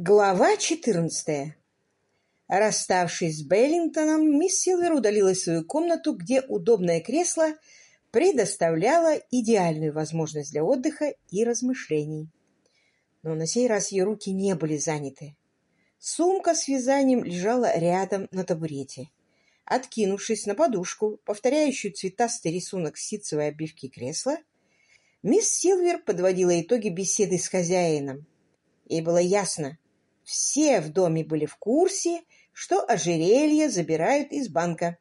Глава 14. Расставшись с Беллингтоном, мисс Силвер удалилась в свою комнату, где удобное кресло предоставляло идеальную возможность для отдыха и размышлений. Но на сей раз ее руки не были заняты. Сумка с вязанием лежала рядом на табурете. Откинувшись на подушку, повторяющую цветастый рисунок ситцевой обивки кресла, мисс Силвер подводила итоги беседы с хозяином. Ей было ясно, все в доме были в курсе, что ожерелье забирают из банка,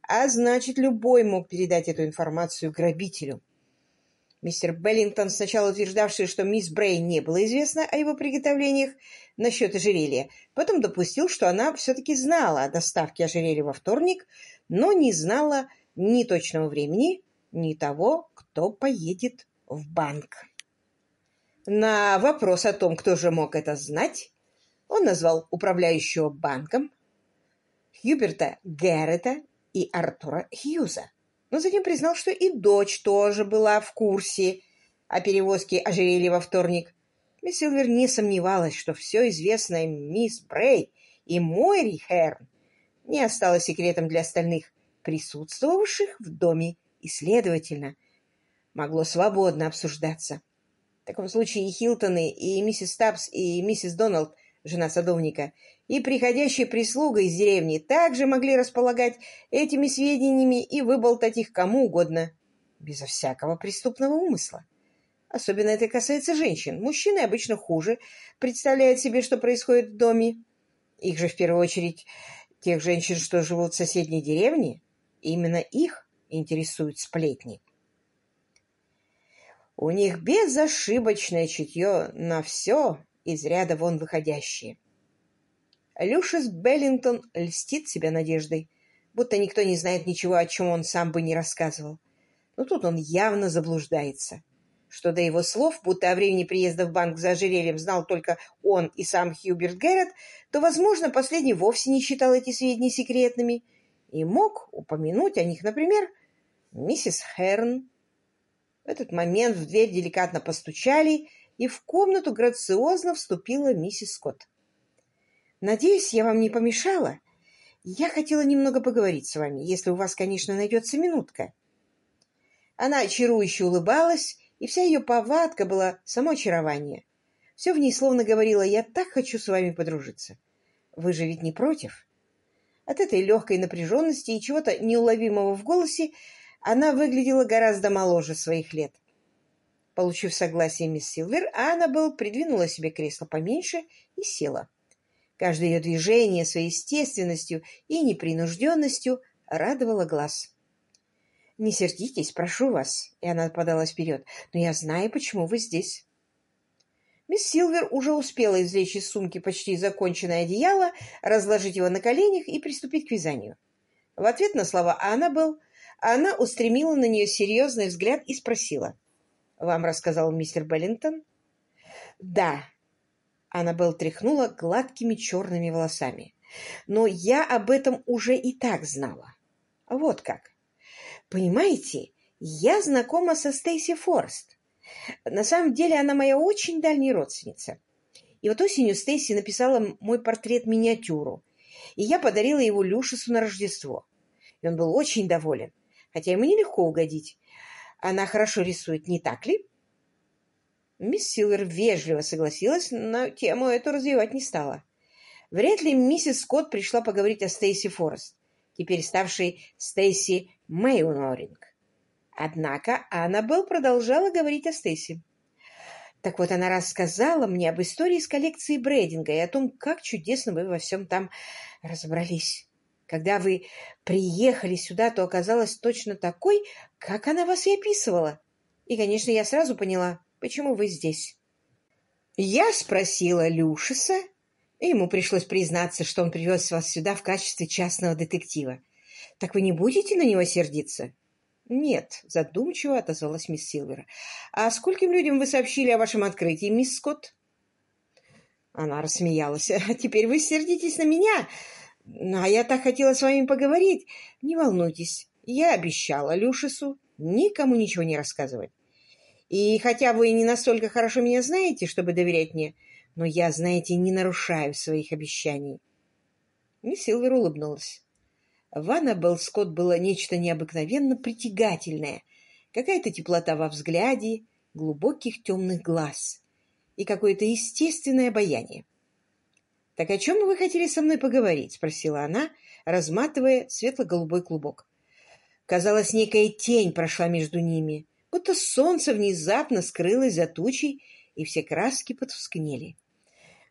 а значит, любой мог передать эту информацию грабителю. Мистер Беллингтон, сначала утверждавший, что мисс Брей не было известно о его приготовлениях насчет ожерелья, потом допустил, что она все-таки знала о доставке ожерелья во вторник, но не знала ни точного времени, ни того, кто поедет в банк. На вопрос о том, кто же мог это знать, он назвал управляющего банком Хьюберта Гэррета и Артура Хьюза, но затем признал, что и дочь тоже была в курсе о перевозке ожерелья во вторник. Мисс Силвер не сомневалась, что все известное мисс Брей и Мойри Херн не осталось секретом для остальных присутствовавших в доме и, следовательно, могло свободно обсуждаться. В таком случае и Хилтоны, и миссис Стабс, и миссис Доналд жена садовника, и приходящая прислуга из деревни также могли располагать этими сведениями и выболтать их кому угодно, безо всякого преступного умысла. Особенно это касается женщин. Мужчины обычно хуже представляют себе, что происходит в доме. Их же в первую очередь тех женщин, что живут в соседней деревне, именно их интересуют сплетни. У них безошибочное чутье на все из ряда вон выходящие. Люшис Беллингтон льстит себя надеждой, будто никто не знает ничего, о чем он сам бы не рассказывал. Но тут он явно заблуждается. Что до его слов, будто о времени приезда в банк за ожерельем знал только он и сам Хьюберт Гэррет, то, возможно, последний вовсе не считал эти сведения секретными и мог упомянуть о них, например, миссис Херн. В этот момент в дверь деликатно постучали, и в комнату грациозно вступила миссис Скотт. «Надеюсь, я вам не помешала? Я хотела немного поговорить с вами, если у вас, конечно, найдется минутка». Она очарующе улыбалась, и вся ее повадка была само очарование. Все в ней словно говорило «я так хочу с вами подружиться». Вы же ведь не против? От этой легкой напряженности и чего-то неуловимого в голосе она выглядела гораздо моложе своих лет. Получив согласие мисс Силвер, Аннабелл придвинула себе кресло поменьше и села. Каждое ее движение своей естественностью и непринужденностью радовало глаз. «Не сердитесь, прошу вас», — и она подалась вперед, — «но я знаю, почему вы здесь». Мисс Силвер уже успела извлечь из сумки почти законченное одеяло, разложить его на коленях и приступить к вязанию. В ответ на слова Аннабелл она устремила на нее серьезный взгляд и спросила — вам рассказал мистер Беллингтон? Да. Аннабелл тряхнула гладкими черными волосами. Но я об этом уже и так знала. Вот как. Понимаете, я знакома со Стейси Форест. На самом деле она моя очень дальняя родственница. И вот осенью Стейси написала мой портрет-миниатюру, и я подарила его Люшису на Рождество. И он был очень доволен, хотя ему нелегко угодить. Она хорошо рисует, не так ли? Мисс Силвер вежливо согласилась, но тему эту развивать не стала. Вряд ли миссис Скотт пришла поговорить о Стейси Форест, теперь ставшей Стейси Мэйуноринг. Однако Аннабелл продолжала говорить о Стейси. Так вот, она рассказала мне об истории с коллекцией Брэдинга и о том, как чудесно вы во всем там разобрались. Когда вы приехали сюда, то оказалась точно такой, как она вас и описывала. И, конечно, я сразу поняла, почему вы здесь. Я спросила Люшиса, и ему пришлось признаться, что он привез вас сюда в качестве частного детектива. Так вы не будете на него сердиться? Нет, задумчиво отозвалась мисс Силвер. А скольким людям вы сообщили о вашем открытии, мисс Скотт? Она рассмеялась. «А теперь вы сердитесь на меня, а я так хотела с вами поговорить. Не волнуйтесь, я обещала Люшису никому ничего не рассказывать. И хотя вы не настолько хорошо меня знаете, чтобы доверять мне, Но я, знаете, не нарушаю своих обещаний. Мисс Силвер улыбнулась. В Аннабелл Скотт было нечто необыкновенно притягательное, какая-то теплота во взгляде, глубоких темных глаз и какое-то естественное обаяние. «Так о чем вы хотели со мной поговорить?» — спросила она, разматывая светло-голубой клубок. Казалось, некая тень прошла между ними, будто солнце внезапно скрылось за тучей, и все краски потускнели.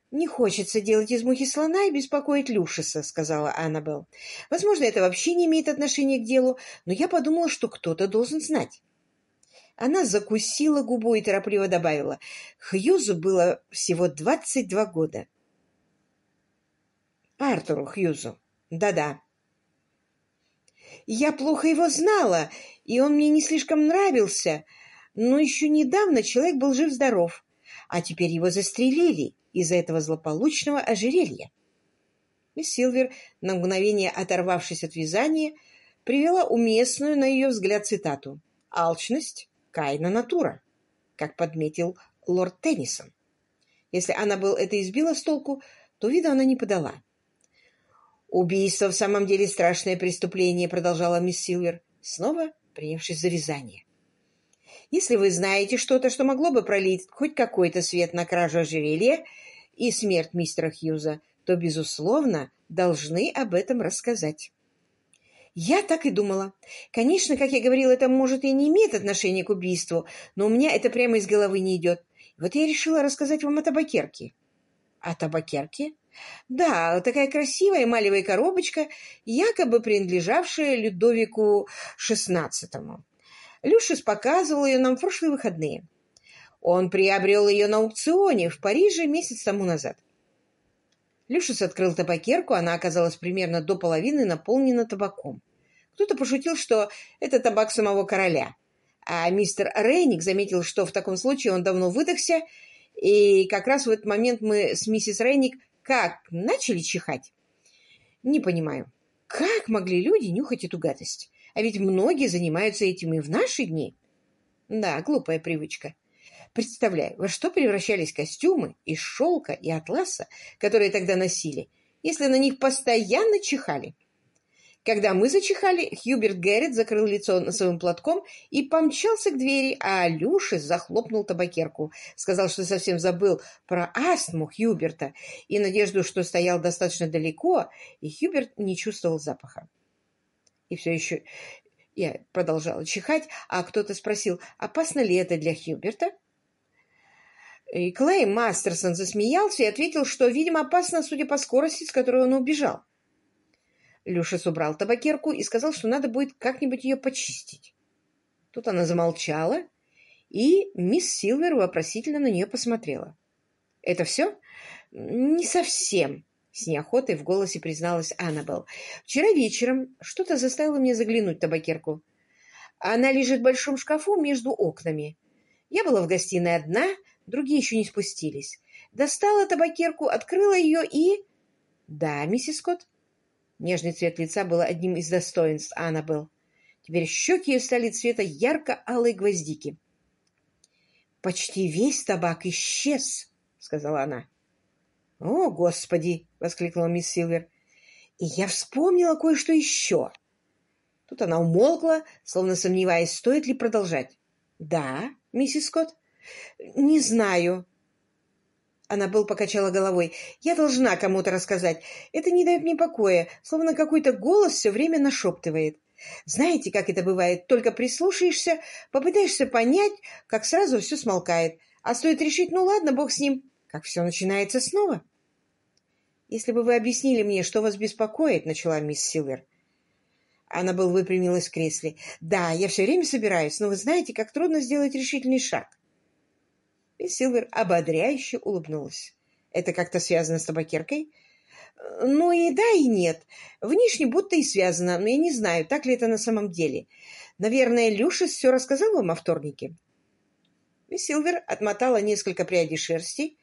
«Не хочется делать из мухи слона и беспокоить Люшиса», — сказала Аннабелл. «Возможно, это вообще не имеет отношения к делу, но я подумала, что кто-то должен знать». Она закусила губу и торопливо добавила. Хьюзу было всего двадцать два года. Артуру Хьюзу. Да-да. Я плохо его знала, и он мне не слишком нравился, но еще недавно человек был жив-здоров, а теперь его застрелили из-за этого злополучного ожерелья. Мисс Силвер, на мгновение оторвавшись от вязания, привела уместную, на ее взгляд, цитату. «Алчность — кайна натура», как подметил лорд Теннисон. Если она был это избила с толку, то вида она не подала. «Убийство в самом деле страшное преступление», — продолжала мисс Силвер, снова принявшись за вязание. Если вы знаете что-то, что могло бы пролить хоть какой-то свет на кражу ожерелья и смерть мистера Хьюза, то, безусловно, должны об этом рассказать. Я так и думала. Конечно, как я говорила, это, может, и не имеет отношения к убийству, но у меня это прямо из головы не идет. Вот я решила рассказать вам о табакерке. О табакерке? Да, такая красивая эмалевая коробочка, якобы принадлежавшая Людовику XVI. Люшис показывал ее нам в прошлые выходные. Он приобрел ее на аукционе в Париже месяц тому назад. Люшис открыл табакерку, она оказалась примерно до половины наполнена табаком. Кто-то пошутил, что это табак самого короля. А мистер Рейник заметил, что в таком случае он давно выдохся, и как раз в этот момент мы с миссис Рейник как начали чихать. Не понимаю, как могли люди нюхать эту гадость? А ведь многие занимаются этим и в наши дни. Да, глупая привычка. Представляю, во что превращались костюмы из шелка и атласа, которые тогда носили, если на них постоянно чихали. Когда мы зачихали, Хьюберт Гэррет закрыл лицо носовым платком и помчался к двери, а Люшис захлопнул табакерку. Сказал, что совсем забыл про астму Хьюберта и надежду, что стоял достаточно далеко, и Хьюберт не чувствовал запаха. И все еще я продолжала чихать, а кто-то спросил, опасно ли это для Хьюберта? И Клей Мастерсон засмеялся и ответил, что, видимо, опасно, судя по скорости, с которой он убежал. Люшес убрал табакерку и сказал, что надо будет как-нибудь ее почистить. Тут она замолчала, и мисс Силвер вопросительно на нее посмотрела. — Это все? — Не совсем, с неохотой в голосе призналась Аннабелл. «Вчера вечером что-то заставило меня заглянуть в табакерку. Она лежит в большом шкафу между окнами. Я была в гостиной одна, другие еще не спустились. Достала табакерку, открыла ее и... Да, миссис Скотт. Нежный цвет лица был одним из достоинств Аннабелл. Теперь щеки ее стали цвета ярко-алой гвоздики. «Почти весь табак исчез», — сказала она. «О, Господи!» — воскликнула мисс Силвер. «И я вспомнила кое-что еще». Тут она умолкла, словно сомневаясь, стоит ли продолжать. «Да, миссис Скотт?» «Не знаю». Она был покачала головой. «Я должна кому-то рассказать. Это не дает мне покоя, словно какой-то голос все время нашептывает. Знаете, как это бывает? Только прислушаешься, попытаешься понять, как сразу все смолкает. А стоит решить, ну ладно, бог с ним, как все начинается снова». «Если бы вы объяснили мне, что вас беспокоит», — начала мисс Силвер. Она был выпрямилась в кресле. «Да, я все время собираюсь, но вы знаете, как трудно сделать решительный шаг». Мисс Силвер ободряюще улыбнулась. «Это как-то связано с табакеркой?» «Ну и да, и нет. Внешне будто и связано, но я не знаю, так ли это на самом деле. Наверное, Люшис все рассказал вам о вторнике?» Мисс Силвер отмотала несколько прядей шерсти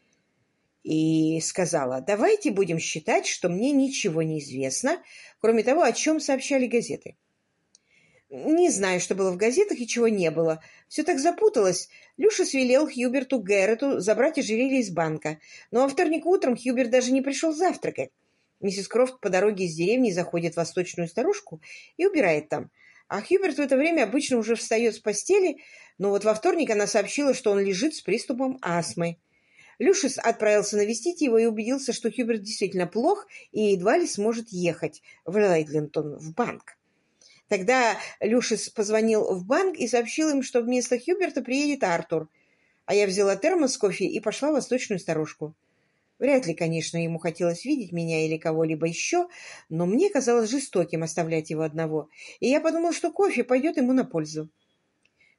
и сказала, давайте будем считать, что мне ничего не известно, кроме того, о чем сообщали газеты. Не знаю, что было в газетах и чего не было. Все так запуталось. Люшес велел Хьюберту Гэррету забрать ожерелье из банка. Но во вторник утром Хьюберт даже не пришел завтракать. Миссис Крофт по дороге из деревни заходит в восточную старушку и убирает там. А Хьюберт в это время обычно уже встает с постели, но вот во вторник она сообщила, что он лежит с приступом астмы. Люшис отправился навестить его и убедился, что Хьюберт действительно плох и едва ли сможет ехать в Лейдлинтон в банк. Тогда Люшис позвонил в банк и сообщил им, что вместо Хьюберта приедет Артур. А я взяла термос с кофе и пошла в восточную старушку. Вряд ли, конечно, ему хотелось видеть меня или кого-либо еще, но мне казалось жестоким оставлять его одного, и я подумал, что кофе пойдет ему на пользу.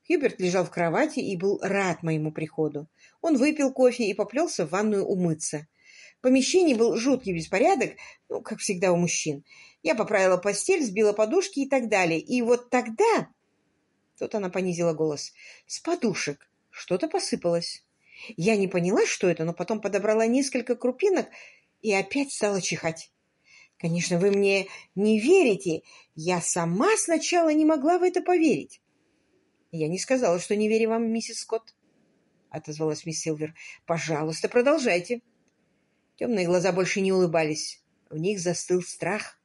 Хьюберт лежал в кровати и был рад моему приходу. Он выпил кофе и поплелся в ванную умыться. В помещении был жуткий беспорядок, ну, как всегда у мужчин. Я поправила постель, сбила подушки и так далее. И вот тогда... Тут она понизила голос. С подушек что-то посыпалось. Я не поняла, что это, но потом подобрала несколько крупинок и опять стала чихать. Конечно, вы мне не верите. Я сама сначала не могла в это поверить. Я не сказала, что не верю вам, миссис Скотт, — отозвалась мисс Силвер. — Пожалуйста, продолжайте. Темные глаза больше не улыбались. В них застыл страх.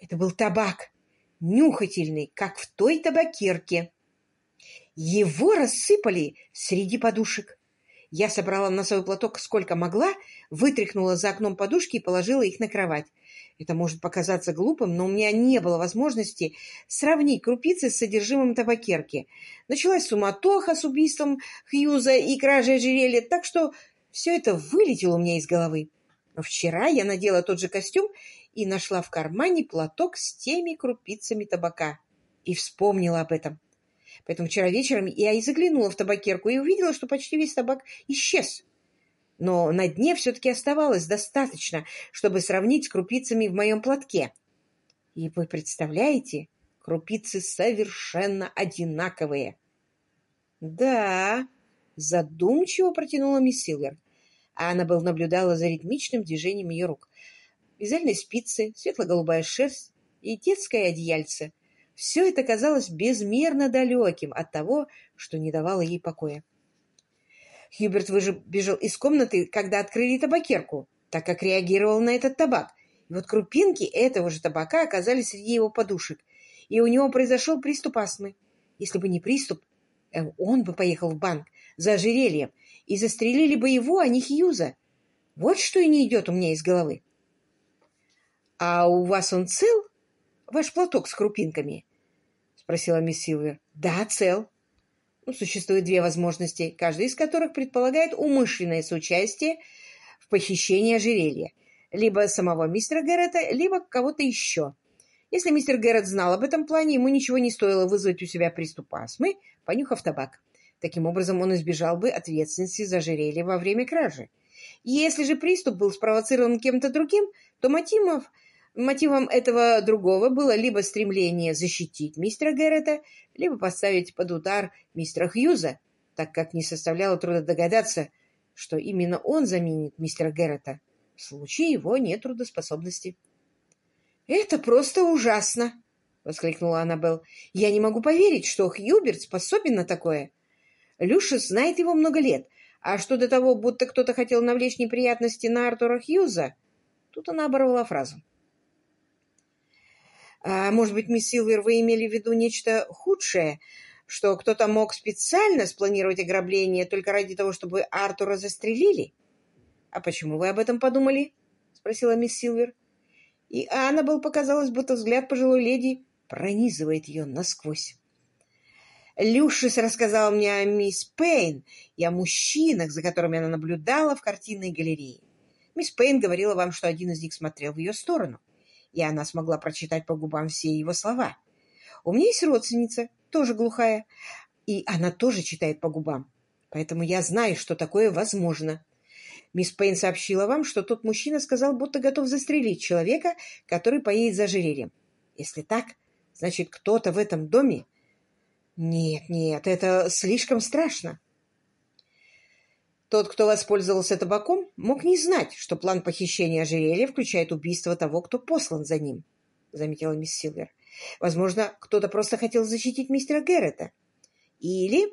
Это был табак, нюхательный, как в той табакерке. Его рассыпали среди подушек. Я собрала носовой платок сколько могла, вытряхнула за окном подушки и положила их на кровать. Это может показаться глупым, но у меня не было возможности сравнить крупицы с содержимым табакерки. Началась суматоха с убийством Хьюза и кражей ожерелья, так что все это вылетело у меня из головы. Но вчера я надела тот же костюм и нашла в кармане платок с теми крупицами табака. И вспомнила об этом. Поэтому вчера вечером я и заглянула в табакерку и увидела, что почти весь табак исчез но на дне все-таки оставалось достаточно, чтобы сравнить с крупицами в моем платке. И вы представляете, крупицы совершенно одинаковые. — Да, — задумчиво протянула мисс Силвер. А Аннабелл наблюдала за ритмичным движением ее рук. Вязальные спицы, светло-голубая шерсть и детское одеяльце. Все это казалось безмерно далеким от того, что не давало ей покоя. Хьюберт выбежал из комнаты, когда открыли табакерку, так как реагировал на этот табак. И вот крупинки этого же табака оказались среди его подушек, и у него произошел приступ астмы. Если бы не приступ, э, он бы поехал в банк за ожерельем, и застрелили бы его, а не Хьюза. Вот что и не идет у меня из головы. — А у вас он цел? Ваш платок с крупинками? — спросила мисс Силвер. — Да, цел. Ну, существует две возможности, каждая из которых предполагает умышленное соучастие в похищении ожерелья. Либо самого мистера Гэррета, либо кого-то еще. Если мистер Гэррет знал об этом плане, ему ничего не стоило вызвать у себя приступ астмы, понюхав табак. Таким образом, он избежал бы ответственности за ожерелье во время кражи. Если же приступ был спровоцирован кем-то другим, то мотивов Мотивом этого другого было либо стремление защитить мистера Гэррета, либо поставить под удар мистера Хьюза, так как не составляло труда догадаться, что именно он заменит мистера Гэррета в случае его нетрудоспособности. «Это просто ужасно!» — воскликнула Аннабелл. «Я не могу поверить, что Хьюберт способен на такое. Люшис знает его много лет, а что до того, будто кто-то хотел навлечь неприятности на Артура Хьюза...» Тут она оборвала фразу. А, может быть, мисс Силвер, вы имели в виду нечто худшее, что кто-то мог специально спланировать ограбление только ради того, чтобы Артура застрелили? — А почему вы об этом подумали? — спросила мисс Силвер. И Аннабелл показалось, будто взгляд пожилой леди пронизывает ее насквозь. Люшис рассказал мне о мисс Пейн и о мужчинах, за которыми она наблюдала в картинной галерее. Мисс Пейн говорила вам, что один из них смотрел в ее сторону и она смогла прочитать по губам все его слова. У меня есть родственница, тоже глухая, и она тоже читает по губам. Поэтому я знаю, что такое возможно. Мисс Пейн сообщила вам, что тот мужчина сказал, будто готов застрелить человека, который поедет за ожерельем. Если так, значит, кто-то в этом доме... Нет, нет, это слишком страшно. Тот, кто воспользовался табаком, мог не знать, что план похищения ожерелья включает убийство того, кто послан за ним, — заметила мисс Силвер. Возможно, кто-то просто хотел защитить мистера Гэррета. Или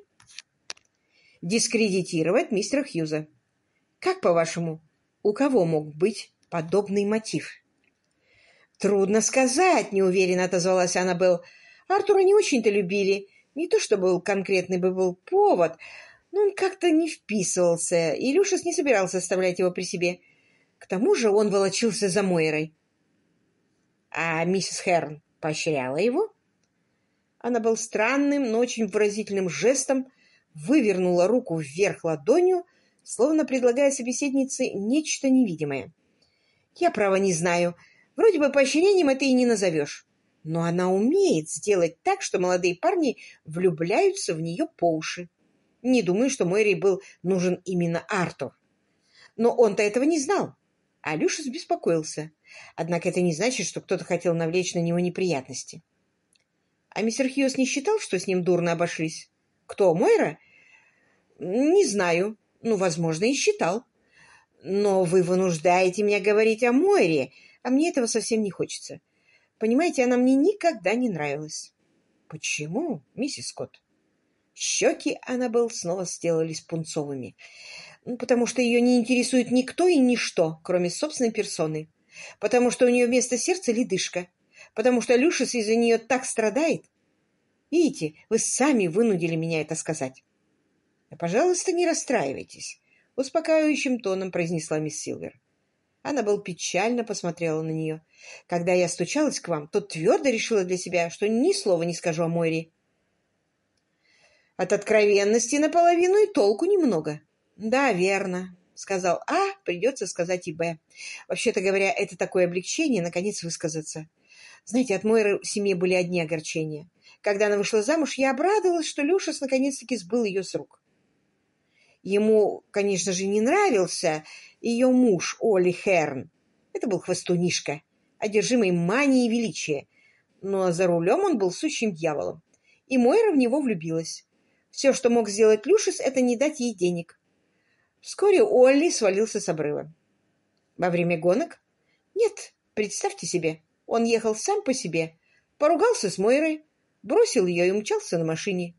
дискредитировать мистера Хьюза. Как, по-вашему, у кого мог быть подобный мотив? Трудно сказать, неуверенно отозвалась Аннабелл. Артура не очень-то любили. Не то чтобы был конкретный бы был повод, но он как-то не вписывался, и Илюшес не собирался оставлять его при себе. К тому же он волочился за Мойрой. А миссис Херн поощряла его? Она был странным, но очень выразительным жестом вывернула руку вверх ладонью, словно предлагая собеседнице нечто невидимое. «Я, право, не знаю. Вроде бы поощрением это и не назовешь. Но она умеет сделать так, что молодые парни влюбляются в нее по уши. Не думаю, что Мэри был нужен именно Артур. Но он-то этого не знал. А Люшес беспокоился. Однако это не значит, что кто-то хотел навлечь на него неприятности. А мистер Хьюз не считал, что с ним дурно обошлись? Кто, Мойра? Не знаю. Ну, возможно, и считал. Но вы вынуждаете меня говорить о Мойре, а мне этого совсем не хочется. Понимаете, она мне никогда не нравилась. Почему, миссис Скотт? Щеки Аннабелл снова сделались пунцовыми. Ну, потому что ее не интересует никто и ничто, кроме собственной персоны. Потому что у нее вместо сердца ледышка потому что Люшис из-за нее так страдает. Видите, вы сами вынудили меня это сказать. — Пожалуйста, не расстраивайтесь, — успокаивающим тоном произнесла мисс Силвер. Был печально посмотрела на нее. Когда я стучалась к вам, то твердо решила для себя, что ни слова не скажу о Мойре. От откровенности наполовину и толку немного. Да, верно, — сказал А, придется сказать и Б. Вообще-то говоря, это такое облегчение, наконец, высказаться. Знаете, от Мойры в семье были одни огорчения. Когда она вышла замуж, я обрадовалась, что Люшес наконец-таки сбыл ее с рук. Ему, конечно же, не нравился ее муж Оли Херн. Это был хвостунишка, одержимый манией величия. Но за рулем он был сущим дьяволом. И Мойра в него влюбилась. Все, что мог сделать Люшес, это не дать ей денег. Вскоре Олли свалился с обрыва. Во время гонок? Нет, представьте себе, он ехал сам по себе, поругался с Мойрой, бросил ее и умчался на машине.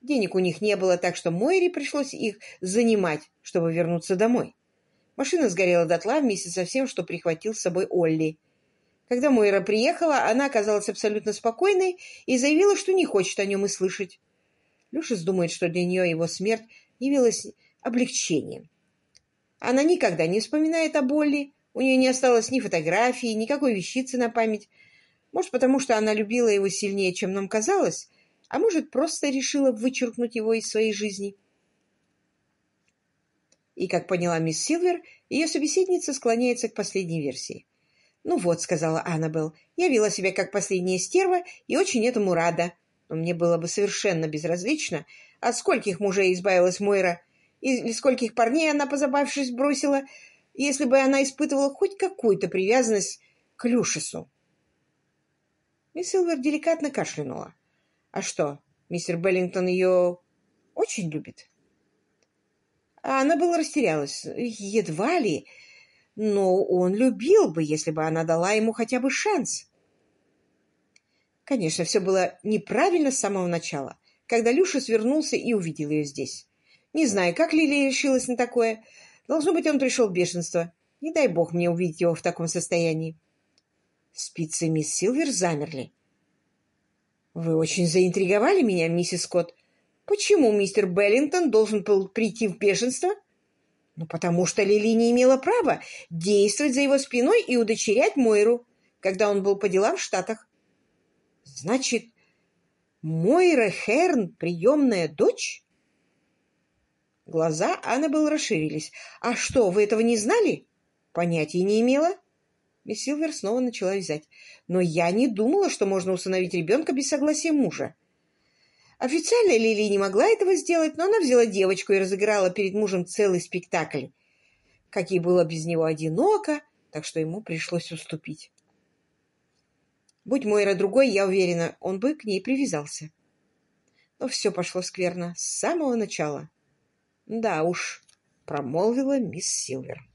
Денег у них не было, так что Мойре пришлось их занимать, чтобы вернуться домой. Машина сгорела дотла вместе со всем, что прихватил с собой Олли. Когда Мойра приехала, она оказалась абсолютно спокойной и заявила, что не хочет о нем и слышать. Люшис думает, что для нее его смерть явилась облегчением. Она никогда не вспоминает о Олли, у нее не осталось ни фотографии, никакой вещицы на память. Может, потому что она любила его сильнее, чем нам казалось, а может, просто решила вычеркнуть его из своей жизни. И, как поняла мисс Силвер, ее собеседница склоняется к последней версии. «Ну вот», — сказала Аннабелл, — «я вела себя как последняя стерва и очень этому рада. Но мне было бы совершенно безразлично, от скольких мужей избавилась Мойра, или скольких парней она, позабавившись, бросила, если бы она испытывала хоть какую-то привязанность к Люшесу. Мисс Силвер деликатно кашлянула. А что, мистер Беллингтон ее очень любит? А она была растерялась. Едва ли. Но он любил бы, если бы она дала ему хотя бы шанс. Конечно, все было неправильно с самого начала, когда Люша свернулся и увидел ее здесь. Не знаю, как Лилия решилась на такое, Должно быть, он пришел в бешенство. Не дай бог мне увидеть его в таком состоянии. Спицы мисс Силвер замерли. «Вы очень заинтриговали меня, миссис Скотт. Почему мистер Беллингтон должен был прийти в бешенство?» «Ну, потому что Лили не имела права действовать за его спиной и удочерять Мойру, когда он был по делам в Штатах». «Значит, Мойра Херн — приемная дочь?» Глаза Аннабелл расширились. «А что, вы этого не знали?» «Понятия не имела». Мисс Силвер снова начала вязать. «Но я не думала, что можно усыновить ребенка без согласия мужа». Официально Лили не могла этого сделать, но она взяла девочку и разыграла перед мужем целый спектакль. Как ей было без него одиноко, так что ему пришлось уступить. Будь Мойра другой, я уверена, он бы к ней привязался. Но все пошло скверно с самого начала. «Да уж», — промолвила мисс Силвер.